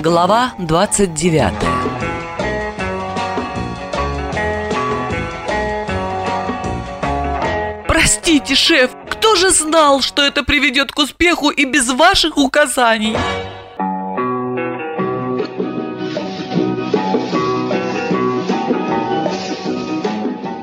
Глава 29 Простите, шеф, кто же знал, что это приведет к успеху и без ваших указаний?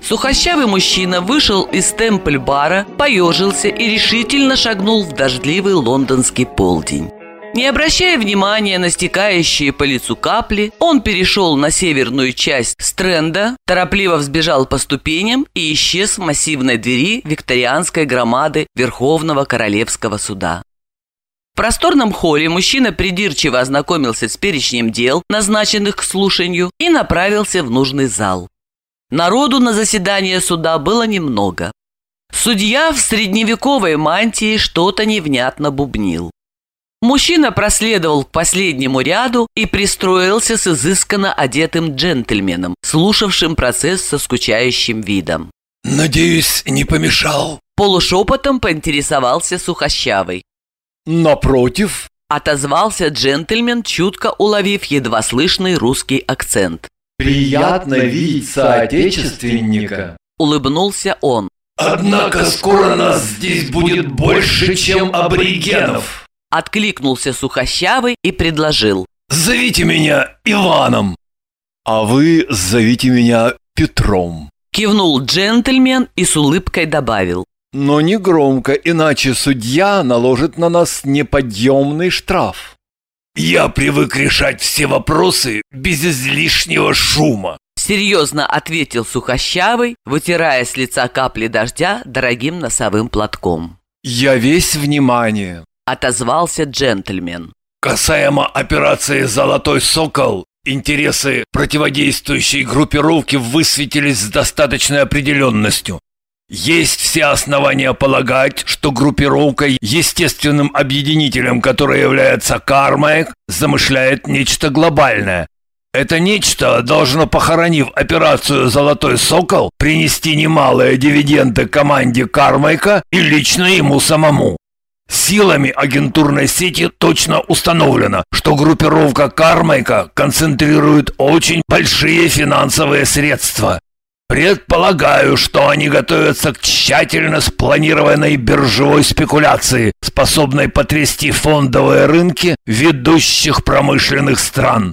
Сухощавый мужчина вышел из темпль-бара, поежился и решительно шагнул в дождливый лондонский полдень. Не обращая внимания на стекающие по лицу капли, он перешел на северную часть стренда, торопливо взбежал по ступеням и исчез в массивной двери викторианской громады Верховного Королевского суда. В просторном холле мужчина придирчиво ознакомился с перечнем дел, назначенных к слушанию, и направился в нужный зал. Народу на заседание суда было немного. Судья в средневековой мантии что-то невнятно бубнил. Мужчина проследовал к последнему ряду и пристроился с изысканно одетым джентльменом, слушавшим процесс со скучающим видом. «Надеюсь, не помешал?» Полушепотом поинтересовался Сухощавый. «Напротив», – отозвался джентльмен, чутко уловив едва слышный русский акцент. Приятно видеть соотечественника. Улыбнулся он. Однако скоро нас здесь будет больше, чем аборигенов. Откликнулся Сухощавый и предложил. Зовите меня Иваном. А вы зовите меня Петром. Кивнул джентльмен и с улыбкой добавил. Но не громко, иначе судья наложит на нас неподъемный штраф. «Я привык решать все вопросы без излишнего шума», Серьезно ответил Сухощавый, вытирая с лица капли дождя дорогим носовым платком. «Я весь внимание», — отозвался джентльмен. «Касаемо операции «Золотой сокол», интересы противодействующей группировки высветились с достаточной определенностью. Есть все основания полагать, что группировка, естественным объединителем которой является Кармайк, замышляет нечто глобальное. Это нечто должно, похоронив операцию «Золотой сокол», принести немалые дивиденды команде Кармайка и лично ему самому. Силами агентурной сети точно установлено, что группировка Кармайка концентрирует очень большие финансовые средства Предполагаю, что они готовятся к тщательно спланированной биржевой спекуляции, способной потрясти фондовые рынки ведущих промышленных стран.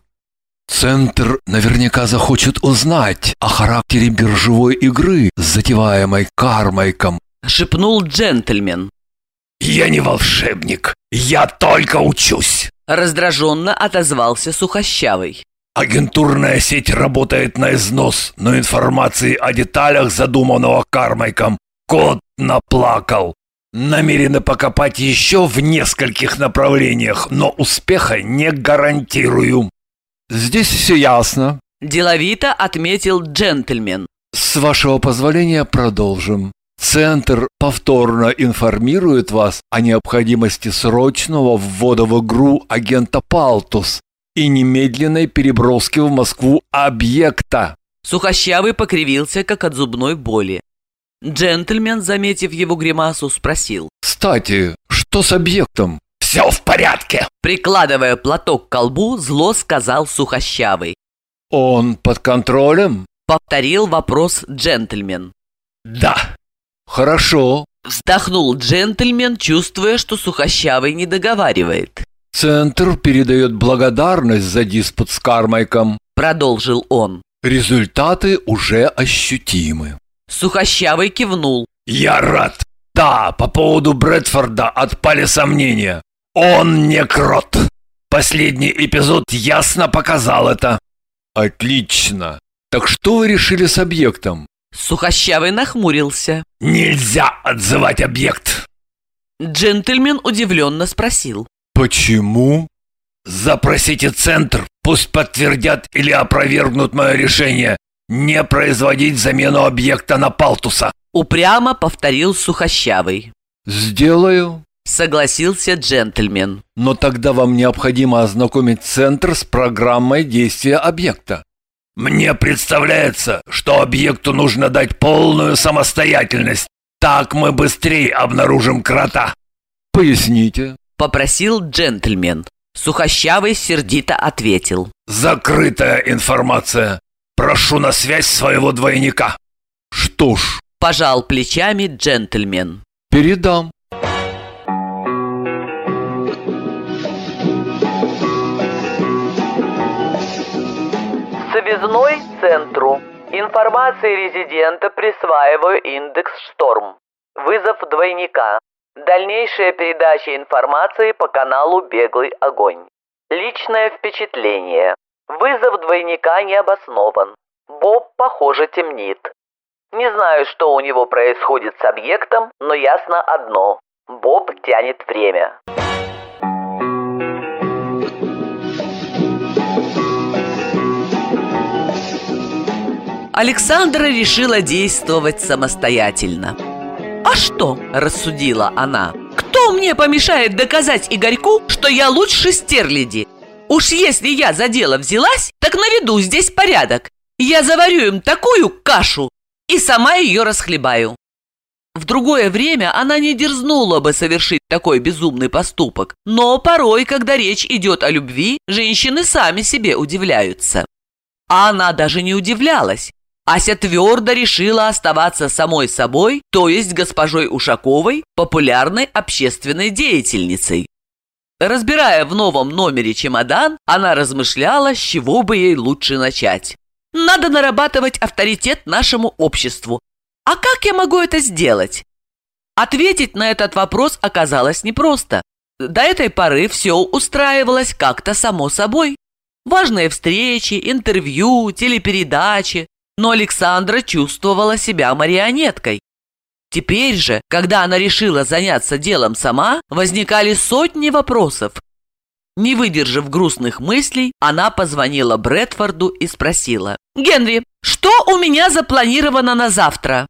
Центр наверняка захочет узнать о характере биржевой игры, затеваемой Кармайком, шепнул джентльмен. «Я не волшебник, я только учусь!» Раздраженно отозвался Сухощавый. Агентурная сеть работает на износ, но информации о деталях задуманного Кармайком кот наплакал. Намерены покопать еще в нескольких направлениях, но успеха не гарантирую. Здесь все ясно. Деловито отметил джентльмен. С вашего позволения продолжим. Центр повторно информирует вас о необходимости срочного ввода в игру агента Палтус и немедленной переброски в Москву объекта. Сухощавый покривился, как от зубной боли. Джентльмен, заметив его гримасу, спросил. «Кстати, что с объектом?» «Все в порядке!» Прикладывая платок к колбу, зло сказал Сухощавый. «Он под контролем?» Повторил вопрос джентльмен. «Да». «Хорошо». Вздохнул джентльмен, чувствуя, что Сухощавый не договаривает. Центр передает благодарность за диспут с Кармайком. Продолжил он. Результаты уже ощутимы. Сухощавый кивнул. Я рад. Да, по поводу Брэдфорда отпали сомнения. Он не крот. Последний эпизод ясно показал это. Отлично. Так что вы решили с объектом? Сухощавый нахмурился. Нельзя отзывать объект. Джентльмен удивленно спросил. Почему? Запросите центр, пусть подтвердят или опровергнут мое решение не производить замену объекта на Палтуса. Упрямо повторил Сухощавый. Сделаю. Согласился джентльмен. Но тогда вам необходимо ознакомить центр с программой действия объекта. Мне представляется, что объекту нужно дать полную самостоятельность. Так мы быстрее обнаружим крота. Поясните. Попросил джентльмен. Сухощавый сердито ответил. «Закрытая информация. Прошу на связь своего двойника». «Что ж», – пожал плечами джентльмен. «Передам». Связной центру. Информации резидента присваиваю индекс «Шторм». Вызов двойника. Дальнейшая передача информации по каналу «Беглый огонь». Личное впечатление. Вызов двойника не обоснован. Боб, похоже, темнит. Не знаю, что у него происходит с объектом, но ясно одно. Боб тянет время. Александра решила действовать самостоятельно. «А что?» – рассудила она. «Кто мне помешает доказать Игорьку, что я лучше стерляди? Уж если я за дело взялась, так наведу здесь порядок. Я заварю им такую кашу и сама ее расхлебаю». В другое время она не дерзнула бы совершить такой безумный поступок, но порой, когда речь идет о любви, женщины сами себе удивляются. А она даже не удивлялась. Ася твердо решила оставаться самой собой, то есть госпожой Ушаковой, популярной общественной деятельницей. Разбирая в новом номере чемодан, она размышляла, с чего бы ей лучше начать. Надо нарабатывать авторитет нашему обществу. А как я могу это сделать? Ответить на этот вопрос оказалось непросто. До этой поры все устраивалось как-то само собой. Важные встречи, интервью, телепередачи, но Александра чувствовала себя марионеткой. Теперь же, когда она решила заняться делом сама, возникали сотни вопросов. Не выдержав грустных мыслей, она позвонила Брэдфорду и спросила. «Генри, что у меня запланировано на завтра?»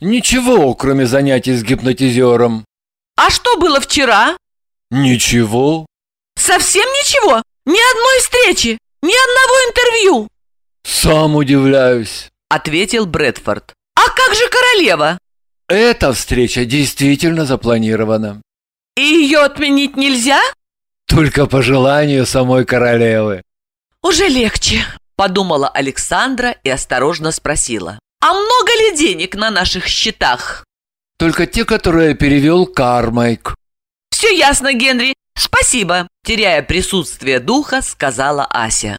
«Ничего, кроме занятий с гипнотизером». «А что было вчера?» «Ничего». «Совсем ничего? Ни одной встречи? Ни одного интервью?» «Сам удивляюсь», — ответил Брэдфорд. «А как же королева?» «Эта встреча действительно запланирована». «И ее отменить нельзя?» «Только по желанию самой королевы». «Уже легче», — подумала Александра и осторожно спросила. «А много ли денег на наших счетах?» «Только те, которые перевел Кармайк». «Все ясно, Генри. Спасибо», — теряя присутствие духа, сказала Ася.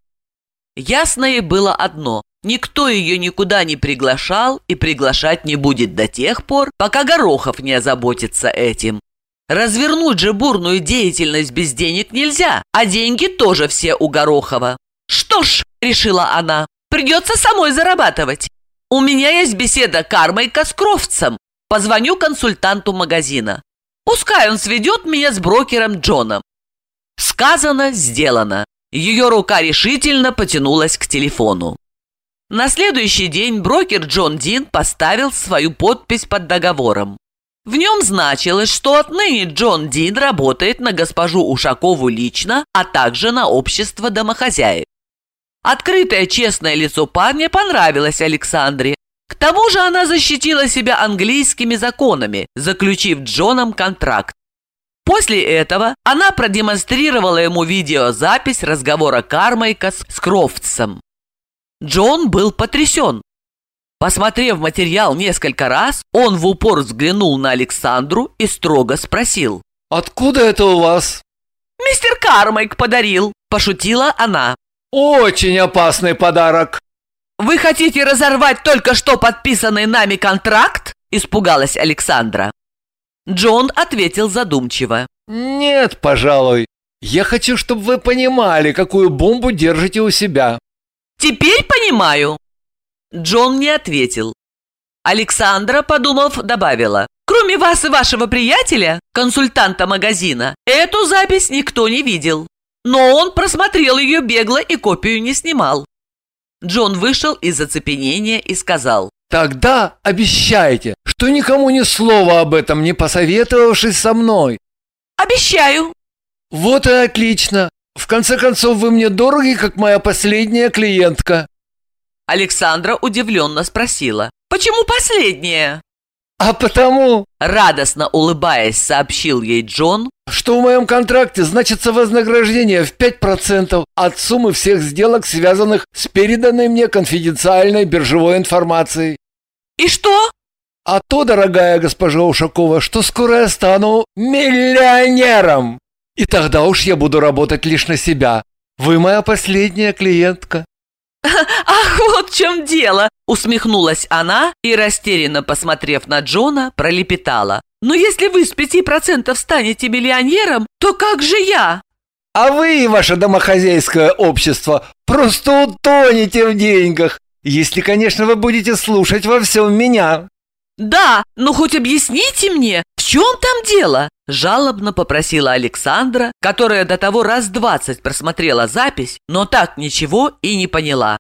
Ясное было одно – никто ее никуда не приглашал и приглашать не будет до тех пор, пока Горохов не озаботится этим. Развернуть же бурную деятельность без денег нельзя, а деньги тоже все у Горохова. «Что ж», – решила она, – «придется самой зарабатывать. У меня есть беседа Кармайка с Кровцем. Позвоню консультанту магазина. Пускай он сведет меня с брокером Джоном». Сказано, сделано. Ее рука решительно потянулась к телефону. На следующий день брокер Джон Дин поставил свою подпись под договором. В нем значилось, что отныне Джон Дин работает на госпожу Ушакову лично, а также на общество домохозяек. Открытое честное лицо парня понравилось Александре. К тому же она защитила себя английскими законами, заключив Джоном контракт. После этого она продемонстрировала ему видеозапись разговора Кармайка с Крофтсом. Джон был потрясен. Посмотрев материал несколько раз, он в упор взглянул на Александру и строго спросил. «Откуда это у вас?» «Мистер Кармайк подарил», – пошутила она. «Очень опасный подарок». «Вы хотите разорвать только что подписанный нами контракт?» – испугалась Александра. Джон ответил задумчиво. «Нет, пожалуй. Я хочу, чтобы вы понимали, какую бомбу держите у себя». «Теперь понимаю». Джон не ответил. Александра, подумав, добавила. «Кроме вас и вашего приятеля, консультанта магазина, эту запись никто не видел. Но он просмотрел ее бегло и копию не снимал». Джон вышел из оцепенения и сказал. Тогда обещайте, что никому ни слова об этом не посоветовавшись со мной. Обещаю. Вот и отлично. В конце концов, вы мне дороги, как моя последняя клиентка. Александра удивленно спросила. Почему последняя? А потому, радостно улыбаясь, сообщил ей Джон, что в моем контракте значится вознаграждение в 5% от суммы всех сделок, связанных с переданной мне конфиденциальной биржевой информацией. «И что?» «А то, дорогая госпожа Ушакова, что скоро я стану миллионером, и тогда уж я буду работать лишь на себя. Вы моя последняя клиентка». «Ах, вот в чем дело!» – усмехнулась она и, растерянно посмотрев на Джона, пролепетала. «Но если вы с пяти процентов станете миллионером, то как же я?» «А вы и ваше домохозяйское общество просто утонете в деньгах, если, конечно, вы будете слушать во всем меня». «Да, но хоть объясните мне, в чем там дело?» Жалобно попросила Александра, которая до того раз двадцать просмотрела запись, но так ничего и не поняла.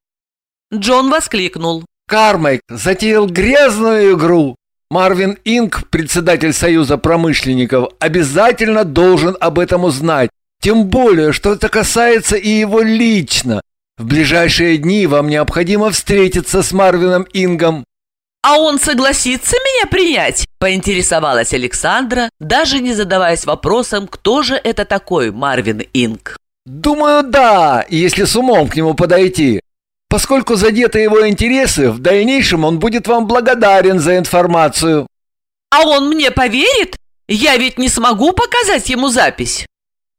Джон воскликнул. «Кармайк затеял грязную игру. Марвин Инк, председатель Союза промышленников, обязательно должен об этом узнать. Тем более, что это касается и его лично. В ближайшие дни вам необходимо встретиться с Марвином Ингом. «А он согласится меня принять?» – поинтересовалась Александра, даже не задаваясь вопросом, кто же это такой Марвин Инг. «Думаю, да, если с умом к нему подойти. Поскольку задеты его интересы, в дальнейшем он будет вам благодарен за информацию». «А он мне поверит? Я ведь не смогу показать ему запись».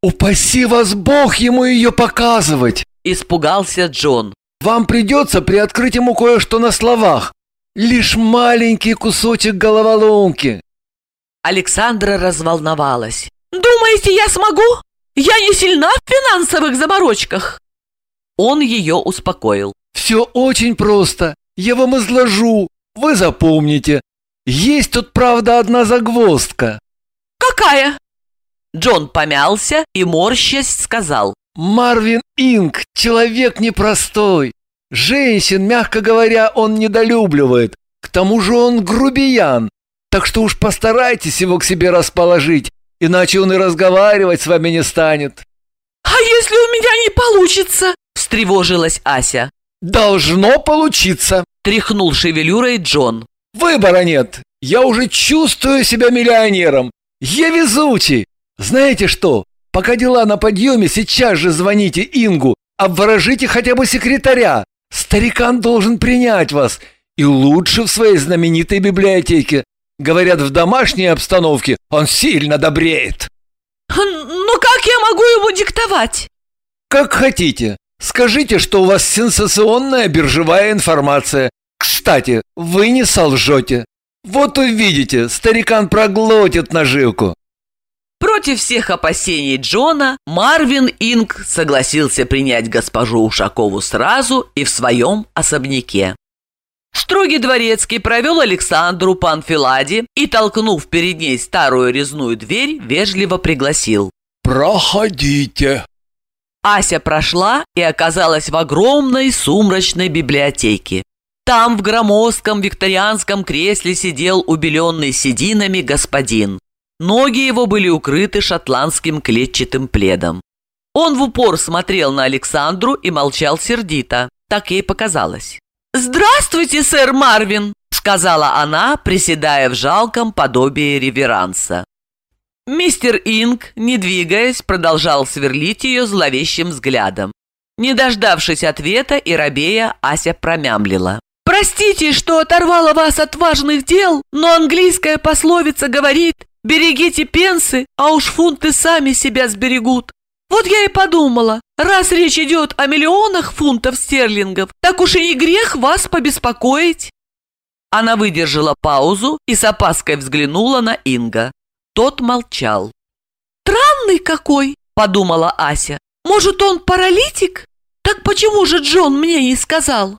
«Упаси вас Бог ему ее показывать!» – испугался Джон. «Вам придется приоткрыть ему кое-что на словах, Лишь маленький кусочек головоломки. Александра разволновалась. «Думаете, я смогу? Я не сильна в финансовых заморочках!» Он ее успокоил. «Все очень просто. Я вам изложу. Вы запомните. Есть тут, правда, одна загвоздка». «Какая?» Джон помялся и, морщась, сказал. «Марвин Инг – человек непростой. Женщин, мягко говоря, он недолюбливает. К тому же он грубиян. Так что уж постарайтесь его к себе расположить, иначе он и разговаривать с вами не станет». «А если у меня не получится?» – встревожилась Ася. «Должно получиться», – тряхнул шевелюрой Джон. «Выбора нет. Я уже чувствую себя миллионером. Я везучий. Знаете что? Пока дела на подъеме, сейчас же звоните Ингу, обворожите хотя бы секретаря. Старикан должен принять вас, и лучше в своей знаменитой библиотеке. Говорят, в домашней обстановке он сильно добреет. Но как я могу ему диктовать? Как хотите. Скажите, что у вас сенсационная биржевая информация. Кстати, вы не солжете. Вот увидите, старикан проглотит наживку. Против всех опасений Джона, Марвин Инг согласился принять госпожу Ушакову сразу и в своем особняке. Строгий дворецкий провел Александру по анфиладе и, толкнув перед ней старую резную дверь, вежливо пригласил. «Проходите». Ася прошла и оказалась в огромной сумрачной библиотеке. Там в громоздком викторианском кресле сидел убеленный сединами господин. Ноги его были укрыты шотландским клетчатым пледом. Он в упор смотрел на Александру и молчал сердито. Так ей показалось. «Здравствуйте, сэр Марвин!» сказала она, приседая в жалком подобии реверанса. Мистер Инг, не двигаясь, продолжал сверлить ее зловещим взглядом. Не дождавшись ответа и рабея, Ася промямлила. «Простите, что оторвала вас от важных дел, но английская пословица говорит, Берегите пенсы, а уж фунты сами себя сберегут. Вот я и подумала, раз речь идет о миллионах фунтов стерлингов, так уж и не грех вас побеспокоить. Она выдержала паузу и с опаской взглянула на Инга. Тот молчал. «Странный какой!» – подумала Ася. «Может, он паралитик? Так почему же Джон мне не сказал?»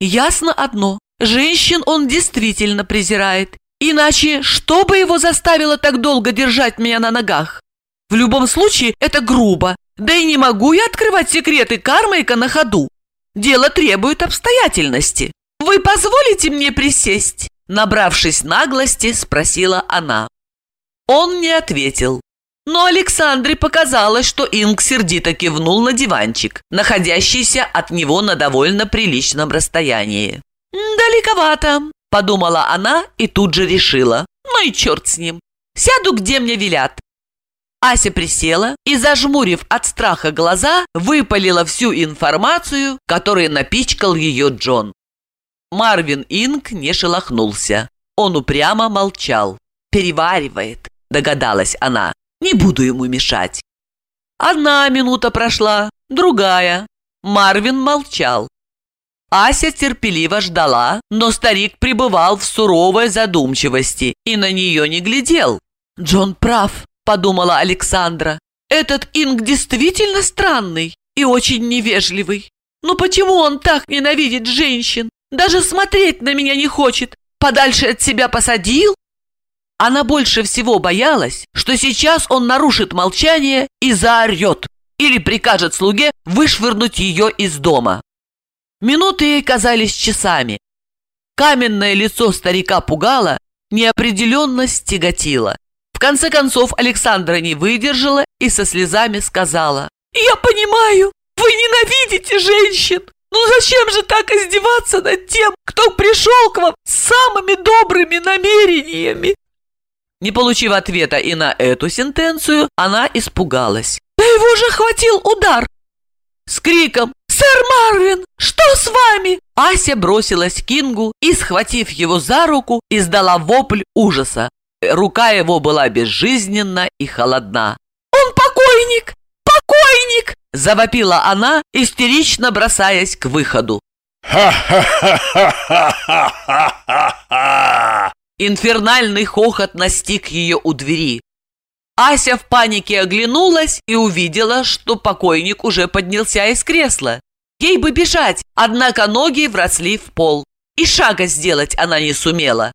Ясно одно. Женщин он действительно презирает Иначе что бы его заставило так долго держать меня на ногах? В любом случае, это грубо. Да и не могу я открывать секреты Кармайка на ходу. Дело требует обстоятельности. Вы позволите мне присесть?» Набравшись наглости, спросила она. Он не ответил. Но Александре показалось, что Инг сердито кивнул на диванчик, находящийся от него на довольно приличном расстоянии. «Далековато. Подумала она и тут же решила. Ну и черт с ним. Сяду, где мне велят. Ася присела и, зажмурив от страха глаза, выпалила всю информацию, которой напичкал ее Джон. Марвин Инг не шелохнулся. Он упрямо молчал. «Переваривает», — догадалась она. «Не буду ему мешать». Одна минута прошла, другая. Марвин молчал. Ася терпеливо ждала, но старик пребывал в суровой задумчивости и на нее не глядел. «Джон прав», — подумала Александра. «Этот Инг действительно странный и очень невежливый. Но почему он так ненавидит женщин? Даже смотреть на меня не хочет. Подальше от себя посадил?» Она больше всего боялась, что сейчас он нарушит молчание и заорет или прикажет слуге вышвырнуть ее из дома. Минуты казались часами. Каменное лицо старика пугало, неопределенность тяготила. В конце концов Александра не выдержала и со слезами сказала, «Я понимаю, вы ненавидите женщин, но зачем же так издеваться над тем, кто пришел к вам с самыми добрыми намерениями?» Не получив ответа и на эту сентенцию, она испугалась. «Да его же хватил удар!» С криком «Сэр Марвин, что с вами?» Ася бросилась к Кингу и, схватив его за руку, издала вопль ужаса. Рука его была безжизненна и холодна. «Он покойник! Покойник!» Завопила она, истерично бросаясь к выходу. «Ха-ха-ха-ха-ха-ха-ха!» Инфернальный хохот настиг ее у двери. Ася в панике оглянулась и увидела, что покойник уже поднялся из кресла. Ей бы бежать, однако ноги вросли в пол, и шага сделать она не сумела.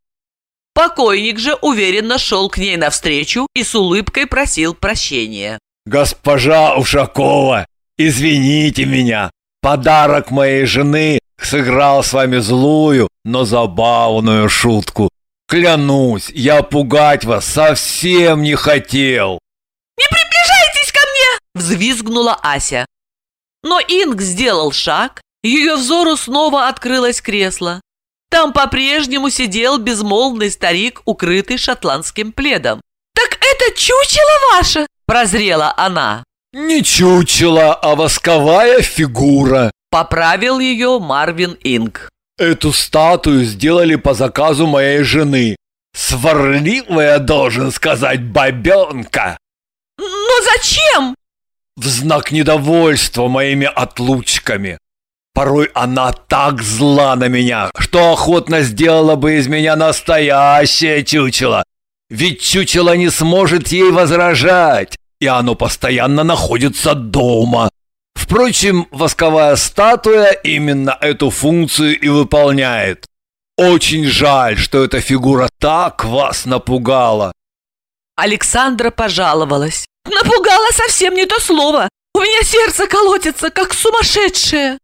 Покойник же уверенно шел к ней навстречу и с улыбкой просил прощения. «Госпожа Ушакова, извините меня. Подарок моей жены сыграл с вами злую, но забавную шутку. Клянусь, я пугать вас совсем не хотел. «Не приближайтесь ко мне!» – взвизгнула Ася. Но Инг сделал шаг, ее взору снова открылось кресло. Там по-прежнему сидел безмолвный старик, укрытый шотландским пледом. «Так это чучело ваше?» – прозрела она. Не чучело, а восковая фигура. Поправил ее Марвин Инг. Эту статую сделали по заказу моей жены. Сварливая, должен сказать, бабенка. «Но зачем?» В знак недовольства моими отлучками. Порой она так зла на меня, что охотно сделала бы из меня настоящее чучело. Ведь чучело не сможет ей возражать, и оно постоянно находится дома. Впрочем, восковая статуя именно эту функцию и выполняет. Очень жаль, что эта фигура так вас напугала. Александра пожаловалась. Напугала совсем не то слово. У меня сердце колотится, как сумасшедшее.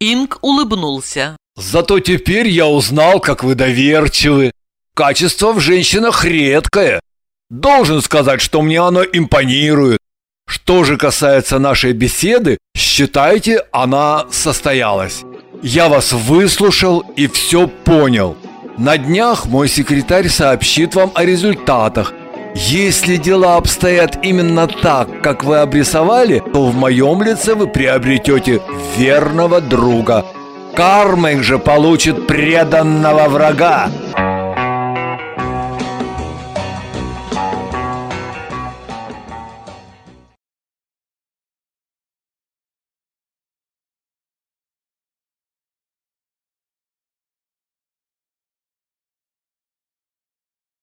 Инг улыбнулся. Зато теперь я узнал, как вы доверчивы. Качество в женщинах редкое. Должен сказать, что мне оно импонирует. Что же касается нашей беседы, считайте, она состоялась. Я вас выслушал и все понял. На днях мой секретарь сообщит вам о результатах. Если дела обстоят именно так, как вы обрисовали, то в моем лице вы приобретете верного друга. Кармик же получит преданного врага.